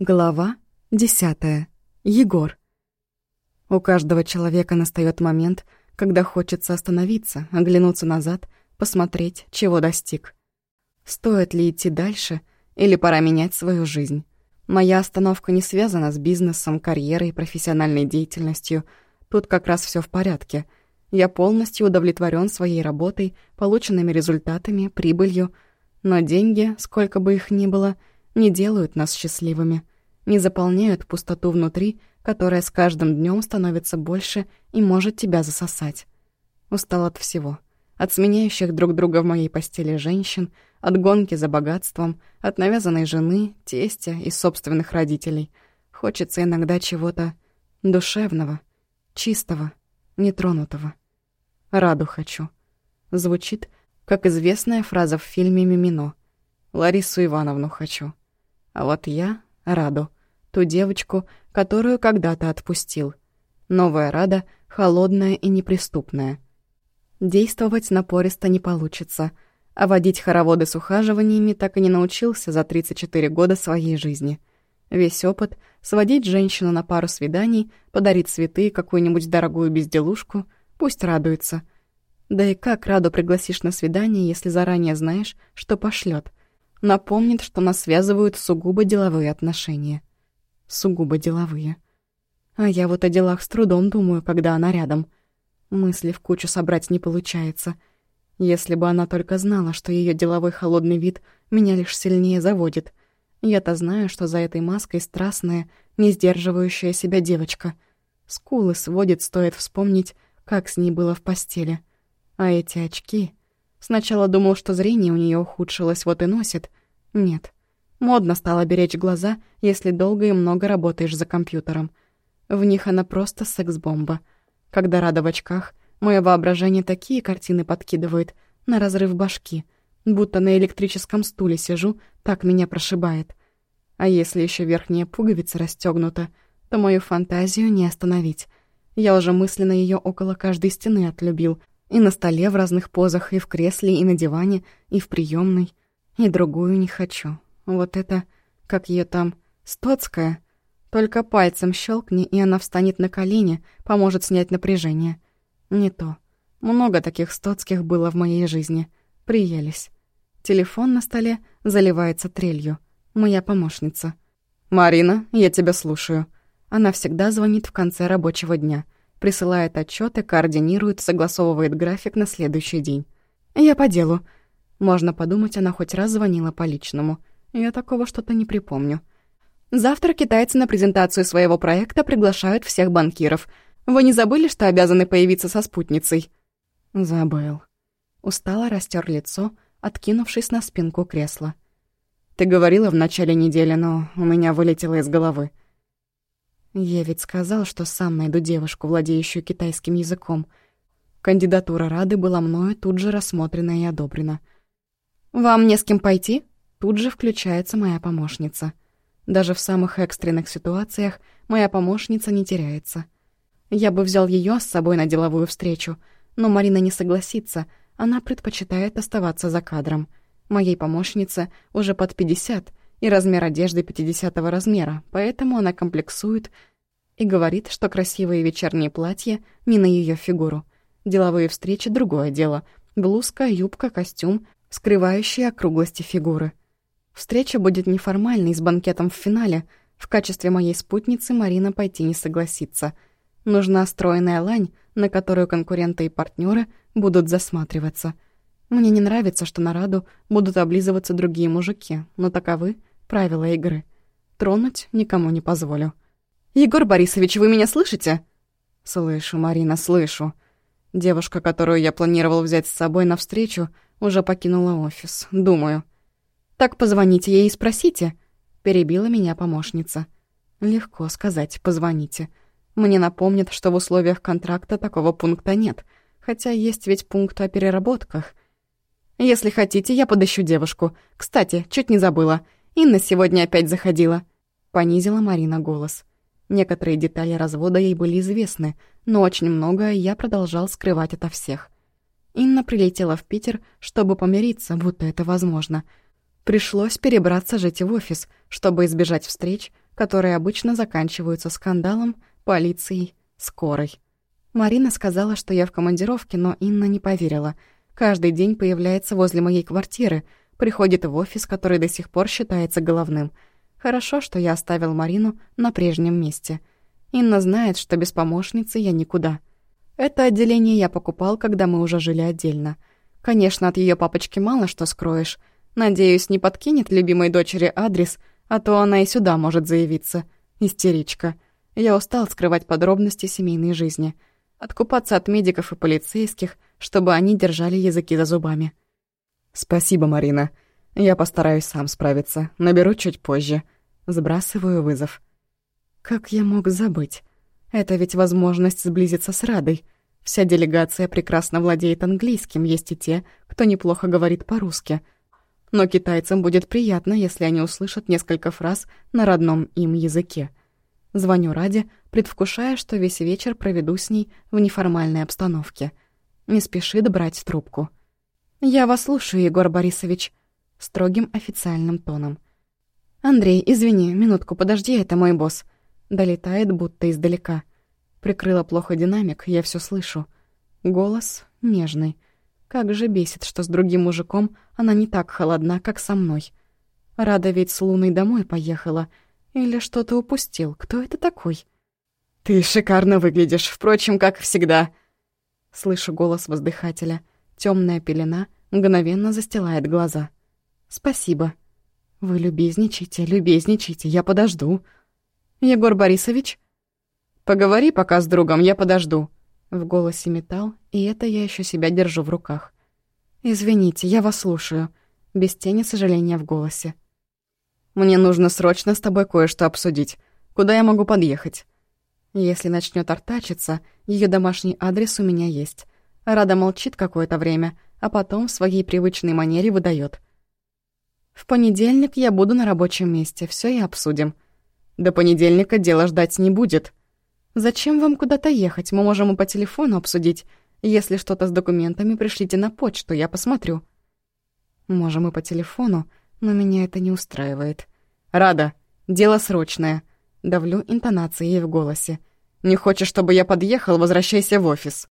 Глава десятая. Егор. У каждого человека настает момент, когда хочется остановиться, оглянуться назад, посмотреть, чего достиг. Стоит ли идти дальше или пора менять свою жизнь? Моя остановка не связана с бизнесом, карьерой, профессиональной деятельностью. Тут как раз все в порядке. Я полностью удовлетворен своей работой, полученными результатами, прибылью. Но деньги, сколько бы их ни было, не делают нас счастливыми не заполняют пустоту внутри, которая с каждым днем становится больше и может тебя засосать. Устал от всего. От сменяющих друг друга в моей постели женщин, от гонки за богатством, от навязанной жены, тестя и собственных родителей. Хочется иногда чего-то душевного, чистого, нетронутого. Раду хочу. Звучит, как известная фраза в фильме «Мимино». Ларису Ивановну хочу. А вот я — Раду ту девочку, которую когда-то отпустил. Новая Рада холодная и неприступная. Действовать напористо не получится, а водить хороводы с ухаживаниями так и не научился за 34 года своей жизни. Весь опыт — сводить женщину на пару свиданий, подарить цветы, какую-нибудь дорогую безделушку, пусть радуется. Да и как Раду пригласишь на свидание, если заранее знаешь, что пошлет? Напомнит, что нас связывают сугубо деловые отношения сугубо деловые. А я вот о делах с трудом думаю, когда она рядом. Мысли в кучу собрать не получается. Если бы она только знала, что ее деловой холодный вид меня лишь сильнее заводит. Я-то знаю, что за этой маской страстная, не сдерживающая себя девочка. Скулы сводит, стоит вспомнить, как с ней было в постели. А эти очки... Сначала думал, что зрение у нее ухудшилось, вот и носит. Нет, Модно стало беречь глаза, если долго и много работаешь за компьютером. В них она просто секс-бомба. Когда рада в очках, мое воображение такие картины подкидывает, на разрыв башки. Будто на электрическом стуле сижу, так меня прошибает. А если еще верхняя пуговица расстегнута, то мою фантазию не остановить. Я уже мысленно ее около каждой стены отлюбил. И на столе в разных позах, и в кресле, и на диване, и в приемной. И другую не хочу. Вот это, как ее там, Стоцкая. Только пальцем щелкни, и она встанет на колени, поможет снять напряжение. Не то. Много таких Стоцких было в моей жизни. Приелись. Телефон на столе заливается трелью. Моя помощница. «Марина, я тебя слушаю». Она всегда звонит в конце рабочего дня. Присылает отчеты, координирует, согласовывает график на следующий день. «Я по делу». Можно подумать, она хоть раз звонила по личному. Я такого что-то не припомню. Завтра китайцы на презентацию своего проекта приглашают всех банкиров. Вы не забыли, что обязаны появиться со спутницей? Забыл. Устало растер лицо, откинувшись на спинку кресла. Ты говорила в начале недели, но у меня вылетело из головы. Я ведь сказал, что сам найду девушку, владеющую китайским языком. Кандидатура Рады была мною тут же рассмотрена и одобрена. «Вам не с кем пойти?» Тут же включается моя помощница. Даже в самых экстренных ситуациях моя помощница не теряется. Я бы взял ее с собой на деловую встречу, но Марина не согласится, она предпочитает оставаться за кадром. Моей помощнице уже под 50 и размер одежды 50 размера, поэтому она комплексует и говорит, что красивые вечерние платья не на ее фигуру. Деловые встречи — другое дело. Блузка, юбка, костюм, скрывающие округлости фигуры. Встреча будет неформальной, с банкетом в финале. В качестве моей спутницы Марина пойти не согласится. Нужна стройная лань, на которую конкуренты и партнеры будут засматриваться. Мне не нравится, что на Раду будут облизываться другие мужики, но таковы правила игры. Тронуть никому не позволю. «Егор Борисович, вы меня слышите?» «Слышу, Марина, слышу». Девушка, которую я планировал взять с собой навстречу, уже покинула офис. Думаю. «Так позвоните ей и спросите», — перебила меня помощница. «Легко сказать, позвоните. Мне напомнят, что в условиях контракта такого пункта нет, хотя есть ведь пункт о переработках. Если хотите, я подыщу девушку. Кстати, чуть не забыла. Инна сегодня опять заходила». Понизила Марина голос. Некоторые детали развода ей были известны, но очень многое я продолжал скрывать ото всех. Инна прилетела в Питер, чтобы помириться, будто это возможно — Пришлось перебраться жить в офис, чтобы избежать встреч, которые обычно заканчиваются скандалом, полицией, скорой. Марина сказала, что я в командировке, но Инна не поверила. Каждый день появляется возле моей квартиры, приходит в офис, который до сих пор считается головным. Хорошо, что я оставил Марину на прежнем месте. Инна знает, что без помощницы я никуда. Это отделение я покупал, когда мы уже жили отдельно. Конечно, от ее папочки мало что скроешь. Надеюсь, не подкинет любимой дочери адрес, а то она и сюда может заявиться. Истеричка. Я устал скрывать подробности семейной жизни — Откупаться от медиков и полицейских, чтобы они держали языки за зубами. «Спасибо, Марина. Я постараюсь сам справиться. Наберу чуть позже». Сбрасываю вызов. Как я мог забыть? Это ведь возможность сблизиться с Радой. Вся делегация прекрасно владеет английским, есть и те, кто неплохо говорит по-русски. Но китайцам будет приятно, если они услышат несколько фраз на родном им языке. Звоню Раде, предвкушая, что весь вечер проведу с ней в неформальной обстановке. Не спешит брать трубку. «Я вас слушаю, Егор Борисович», — строгим официальным тоном. «Андрей, извини, минутку, подожди, это мой босс». Долетает, будто издалека. Прикрыла плохо динамик, я все слышу. Голос нежный. Как же бесит, что с другим мужиком она не так холодна, как со мной. Рада ведь с Луной домой поехала. Или что-то упустил. Кто это такой?» «Ты шикарно выглядишь, впрочем, как всегда». Слышу голос воздыхателя. Темная пелена мгновенно застилает глаза. «Спасибо. Вы любезничайте, любезничайте, я подожду». «Егор Борисович?» «Поговори пока с другом, я подожду». В голосе металл, и это я еще себя держу в руках. «Извините, я вас слушаю», без тени сожаления в голосе. «Мне нужно срочно с тобой кое-что обсудить. Куда я могу подъехать?» Если начнет артачиться, ее домашний адрес у меня есть. Рада молчит какое-то время, а потом в своей привычной манере выдает. В понедельник я буду на рабочем месте, все и обсудим. До понедельника дело ждать не будет. Зачем вам куда-то ехать? Мы можем и по телефону обсудить. Если что-то с документами, пришлите на почту, я посмотрю. Можем и по телефону, но меня это не устраивает. Рада, дело срочное. Давлю интонацией в голосе. «Не хочешь, чтобы я подъехал? Возвращайся в офис».